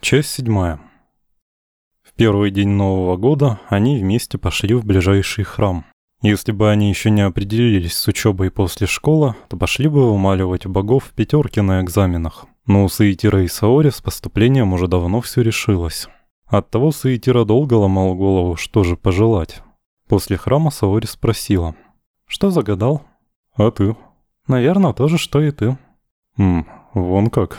Часть седьмая. В первый день Нового года они вместе пошли в ближайший храм. Если бы они еще не определились с учебой после школы, то пошли бы умаливать у богов пятерки на экзаменах. Но у Саитира и Саори с поступлением уже давно все решилось. Оттого Саитира долго ломал голову, что же пожелать. После храма Саори спросила. «Что загадал?» «А ты?» «Наверное, то же, что и ты». «Ммм, вон как».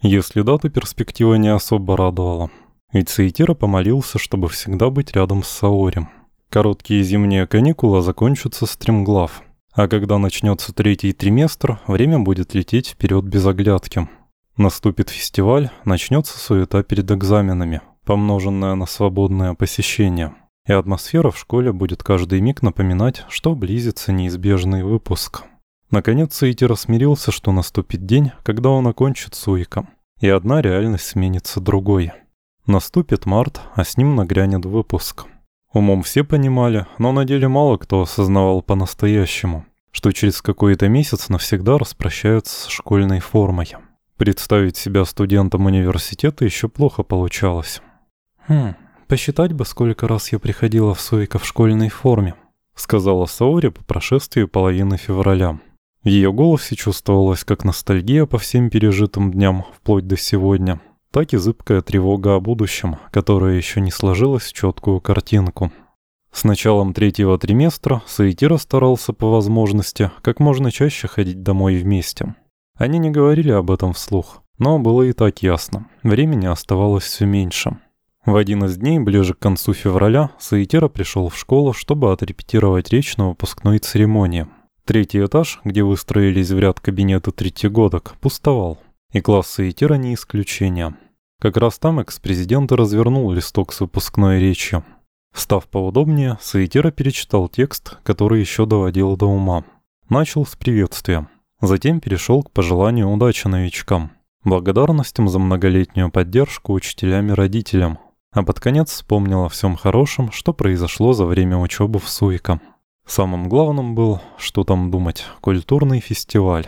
Если да, то перспектива не особо радовала. Ведь Саитира помолился, чтобы всегда быть рядом с Саорем. Короткие зимние каникулы закончатся стремглав. А когда начнется третий триместр, время будет лететь вперед без оглядки. Наступит фестиваль, начнется суета перед экзаменами, помноженная на свободное посещение. И атмосфера в школе будет каждый миг напоминать, что близится неизбежный выпуск. Наконец Саитира смирился, что наступит день, когда он окончит Суика, и одна реальность сменится другой. Наступит март, а с ним нагрянет выпуск. Умом все понимали, но на деле мало кто осознавал по-настоящему, что через какой-то месяц навсегда распрощаются с школьной формой. Представить себя студентом университета еще плохо получалось. «Хм, посчитать бы, сколько раз я приходила в Суика в школьной форме», сказала Саори по прошествии половины февраля. В ее голосе чувствовалась как ностальгия по всем пережитым дням, вплоть до сегодня, так и зыбкая тревога о будущем, которая еще не сложилась в четкую картинку. С началом третьего триместра Саитира старался по возможности как можно чаще ходить домой вместе. Они не говорили об этом вслух, но было и так ясно. Времени оставалось все меньше. В один из дней, ближе к концу февраля, Саитира пришел в школу, чтобы отрепетировать речь на выпускной церемонии – Третий этаж, где выстроились в ряд кабинеты третьегодок, пустовал. И классы Итира не исключение. Как раз там экс-президент развернул листок с выпускной речью. Став поудобнее, Саитира перечитал текст, который еще доводил до ума. Начал с приветствия. Затем перешел к пожеланию удачи новичкам. Благодарностям за многолетнюю поддержку учителям и родителям. А под конец вспомнил о всем хорошем, что произошло за время учебы в Суика. Самым главным был, что там думать, культурный фестиваль.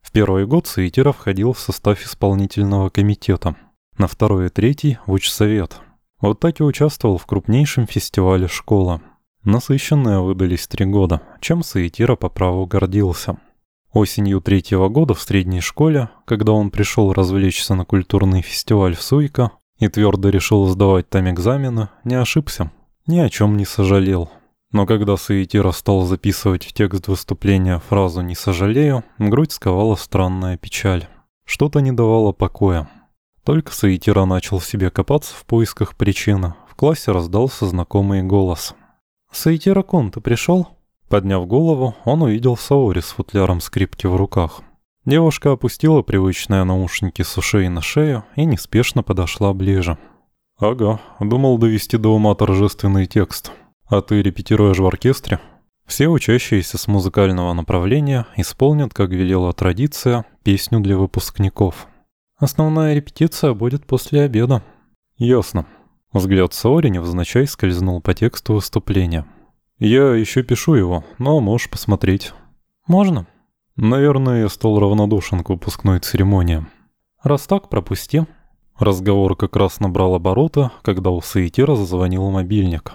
В первый год Саитера входил в состав исполнительного комитета, на второй и третий – в учсовет. Вот так и участвовал в крупнейшем фестивале школа. Насыщенные выдались три года, чем Саитира по праву гордился. Осенью третьего года в средней школе, когда он пришел развлечься на культурный фестиваль в Суйка и твердо решил сдавать там экзамены, не ошибся, ни о чем не сожалел. Но когда Саитира стал записывать в текст выступления фразу «не сожалею», грудь сковала странная печаль. Что-то не давало покоя. Только Саитира начал в себе копаться в поисках причины. В классе раздался знакомый голос. «Саитира-кун, ты пришел?» Подняв голову, он увидел Саори с футляром скрипки в руках. Девушка опустила привычные наушники с ушей на шею и неспешно подошла ближе. «Ага, думал довести до ума торжественный текст», а ты репетируешь в оркестре? Все учащиеся с музыкального направления исполнят, как велела традиция, песню для выпускников. Основная репетиция будет после обеда. Ясно. Взгляд Саори невзначай скользнул по тексту выступления. Я еще пишу его, но можешь посмотреть. Можно? Наверное, я стал равнодушен к выпускной церемонии. Раз так, пропусти. Разговор как раз набрал обороты, когда у Саитира зазвонил мобильник.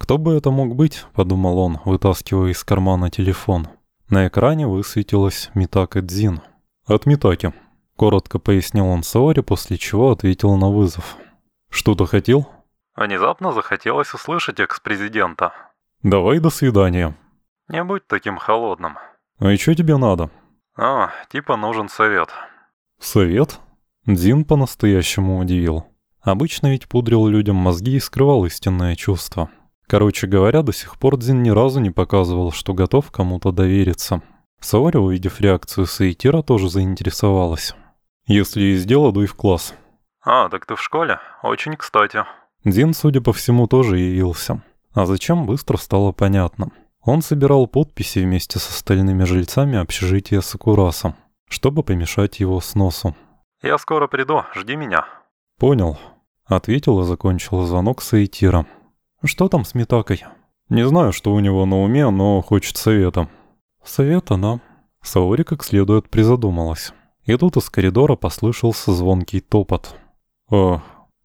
«Кто бы это мог быть?» – подумал он, вытаскивая из кармана телефон. На экране высветилась Митака Дзин. «От Митаки», – коротко пояснил он Саори, после чего ответил на вызов. «Что-то хотел?» Внезапно захотелось услышать экс-президента. «Давай до свидания». «Не будь таким холодным». «А и что тебе надо?» «А, типа нужен совет». «Совет?» Дзин по-настоящему удивил. Обычно ведь пудрил людям мозги и скрывал истинное чувство. Короче говоря, до сих пор Дзин ни разу не показывал, что готов кому-то довериться. Саори, увидев реакцию Саитира, тоже заинтересовалась. «Если есть дело, дуй в класс». «А, так ты в школе? Очень кстати». Дзин, судя по всему, тоже явился. А зачем, быстро стало понятно. Он собирал подписи вместе с остальными жильцами общежития Сакураса, чтобы помешать его сносу. «Я скоро приду, жди меня». «Понял», — ответил и закончил звонок Саитира. «Что там с Митакой?» «Не знаю, что у него на уме, но хочет совета». «Совета, да». Саори как следует призадумалась. И тут из коридора послышался звонкий топот. «О,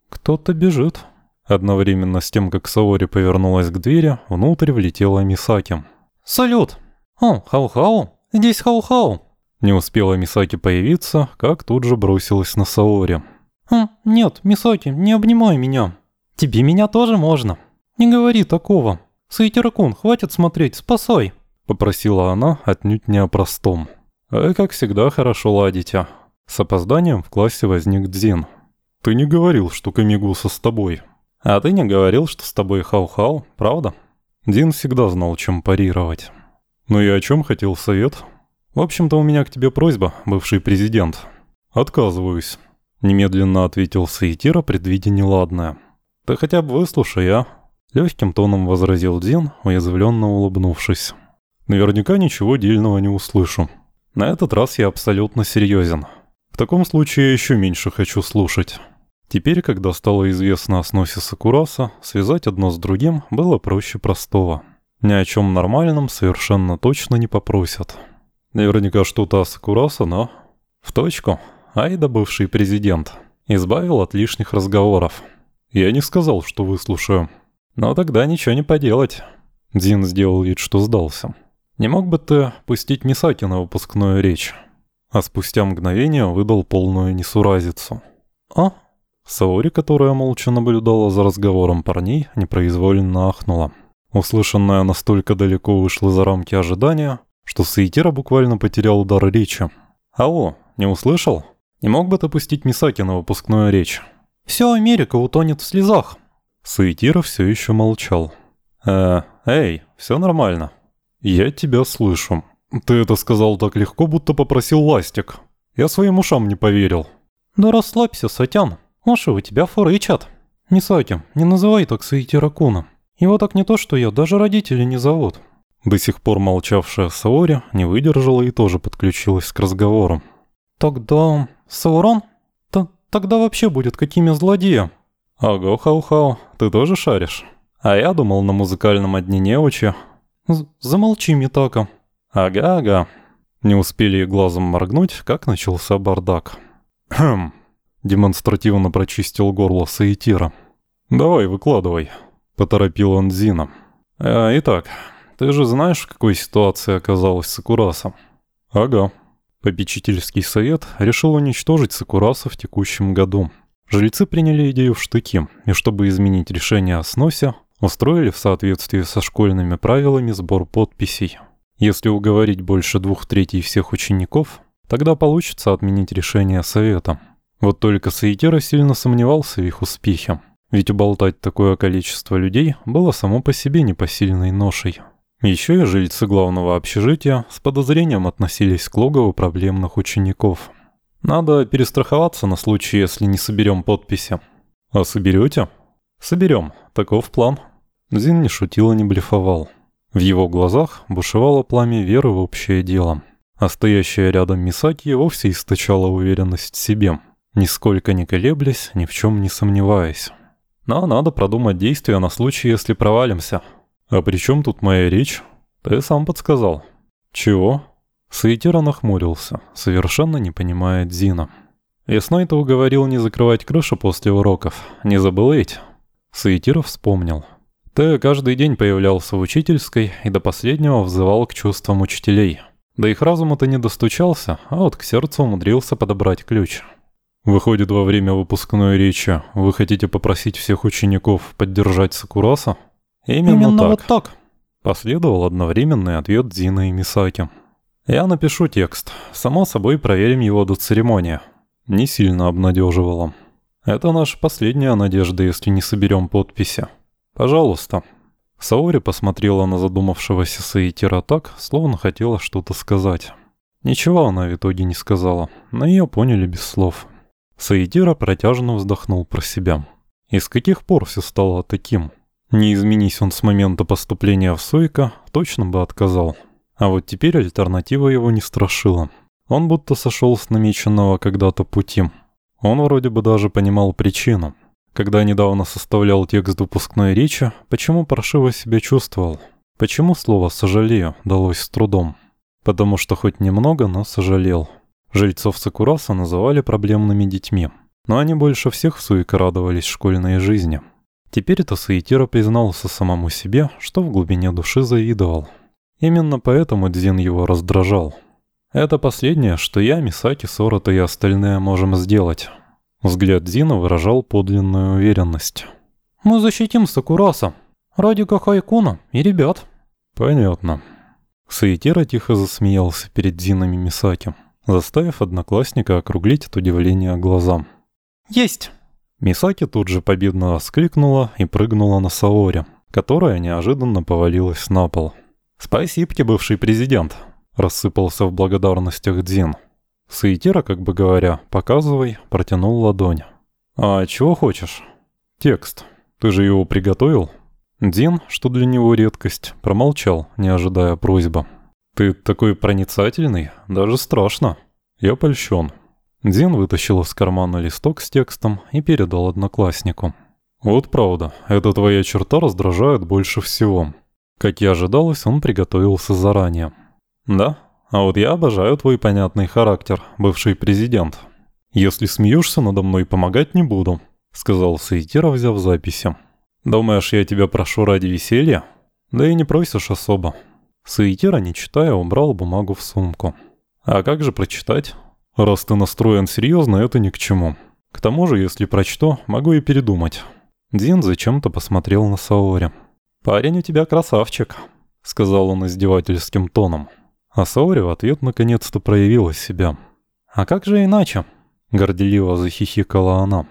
Кто-то бежит. Одновременно с тем, как Саори повернулась к двери, внутрь влетела Мисаки. «Салют! О, хау-хау! Здесь хау-хау!» Не успела Мисаки появиться, как тут же бросилась на Саори. «Хм, «Нет, Мисаки, не обнимай меня. Тебе меня тоже можно. Не говори такого. Саитиракун, хватит смотреть, спасай!» Попросила она отнюдь не о простом. «Вы, как всегда, хорошо ладите». С опозданием в классе возник Дзин. «Ты не говорил, что Камигуса с тобой». «А ты не говорил, что с тобой Хау-Хау, правда?» Дин всегда знал, чем парировать. «Ну и о чем хотел совет?» «В общем-то, у меня к тебе просьба, бывший президент». «Отказываюсь», — немедленно ответил Саитира, предвидя неладное. «Ты хотя бы выслушай, а?» Легким тоном возразил Дин, уязвленно улыбнувшись. «Наверняка ничего дельного не услышу. На этот раз я абсолютно серьезен. В таком случае я еще меньше хочу слушать». Теперь, когда стало известно о сносе Сакураса, связать одно с другим было проще простого. Ни о чем нормальном совершенно точно не попросят. Наверняка что-то о Сакураса, но... В точку. Айда, бывший президент, избавил от лишних разговоров. Я не сказал, что выслушаю. Но тогда ничего не поделать. Дин сделал вид, что сдался. Не мог бы ты пустить Мисаки на выпускную речь? А спустя мгновение выдал полную несуразицу. «А?» Саори, которая молча наблюдала за разговором парней, непроизвольно ахнула. Услышанное настолько далеко вышло за рамки ожидания, что Саитира буквально потерял удар речи. «Алло, не услышал? Не мог бы ты пустить Мисаки на выпускную речь?» «Вся Америка утонет в слезах». Саитира все еще молчал. «Э, эй, все нормально». «Я тебя слышу. Ты это сказал так легко, будто попросил ластик. Я своим ушам не поверил». «Да расслабься, Сатян. Уши у тебя форычат». «Мисаки, не называй так Саитира Куна. Его так не то, что я, даже родители не зовут». До сих пор молчавшая Саори не выдержала и тоже подключилась к разговору. «Тогда... Саурон? Т тогда вообще будет какими злодея?» «Ого, Хау-Хау, ты тоже шаришь? А я думал на музыкальном одни неучи». «Замолчи, Митака». «Ага-ага». Не успели и глазом моргнуть, как начался бардак. «Хм...» Демонстративно прочистил горло Саитира. «Давай, выкладывай». Поторопил он Зина. «А, «Итак, ты же знаешь, в какой ситуации оказалась Сакураса?» «Ага». Попечительский совет решил уничтожить Сакураса в текущем году. Жильцы приняли идею в штыки, и чтобы изменить решение о сносе, устроили в соответствии со школьными правилами сбор подписей. Если уговорить больше двух третей всех учеников, тогда получится отменить решение совета. Вот только Саитера сильно сомневался в их успехе. Ведь уболтать такое количество людей было само по себе непосильной ношей. Еще и жильцы главного общежития с подозрением относились к логову проблемных учеников. Надо перестраховаться на случай, если не соберем подписи. А соберете? Соберем. Таков план. Зин не шутил и не блефовал. В его глазах бушевало пламя веры в общее дело. А стоящая рядом Мисаки вовсе источала уверенность в себе, нисколько не колеблясь, ни в чем не сомневаясь. Но надо продумать действия на случай, если провалимся. А при чем тут моя речь? Ты сам подсказал. Чего? Саитира нахмурился, совершенно не понимая Дзина. Весной ты уговорил не закрывать крышу после уроков. Не забыл ведь? Саитира вспомнил. Ты каждый день появлялся в учительской и до последнего взывал к чувствам учителей. До их разума ты не достучался, а вот к сердцу умудрился подобрать ключ. Выходит, во время выпускной речи вы хотите попросить всех учеников поддержать Сакураса? Именно, Именно так. вот так. Последовал одновременный ответ Дина и Мисаки. Я напишу текст. Само собой проверим его до церемонии. Не сильно обнадеживало. Это наша последняя надежда, если не соберем подписи. Пожалуйста. Саори посмотрела на задумавшегося Саитира так, словно хотела что-то сказать. Ничего она в итоге не сказала, но ее поняли без слов. Саидира протяжно вздохнул про себя. И с каких пор все стало таким? Не изменись он с момента поступления в Сойка, точно бы отказал. А вот теперь альтернатива его не страшила. Он будто сошел с намеченного когда-то пути. Он вроде бы даже понимал причину. Когда недавно составлял текст выпускной речи, почему паршиво себя чувствовал? Почему слово «сожалею» далось с трудом? Потому что хоть немного, но сожалел. Жильцов Сакураса называли проблемными детьми. Но они больше всех в Суике радовались школьной жизни. Теперь это Суетира признался самому себе, что в глубине души завидовал. Именно поэтому Дзин его раздражал. Это последнее, что я, Мисаки, Сорота и остальные можем сделать. Взгляд Дзина выражал подлинную уверенность. «Мы защитим Сакураса. Ради Кахайкуна и ребят». «Понятно». Саитира тихо засмеялся перед Дзином Мисаки, заставив одноклассника округлить от удивления глазам. «Есть!» Мисаки тут же победно воскликнула и прыгнула на Саори, которая неожиданно повалилась на пол. «Спасибо тебе, бывший президент!» – рассыпался в благодарностях Дзин. Саитира, как бы говоря, «показывай», протянул ладонь. «А чего хочешь?» «Текст. Ты же его приготовил?» Дин, что для него редкость, промолчал, не ожидая просьбы. «Ты такой проницательный, даже страшно. Я польщен». Дин вытащил из кармана листок с текстом и передал однокласснику. «Вот правда, эта твоя черта раздражает больше всего. Как и ожидалось, он приготовился заранее. Да, а вот я обожаю твой понятный характер, бывший президент. Если смеешься надо мной, помогать не буду», — сказал Саитира, взяв записи. «Думаешь, я тебя прошу ради веселья? Да и не просишь особо». Саитира, не читая, убрал бумагу в сумку. «А как же прочитать?» Раз ты настроен серьезно, это ни к чему. К тому же, если прочту, могу и передумать. Дин зачем-то посмотрел на Саори. «Парень у тебя красавчик», — сказал он издевательским тоном. А Саори в ответ наконец-то проявила себя. «А как же иначе?» — горделиво захихикала она.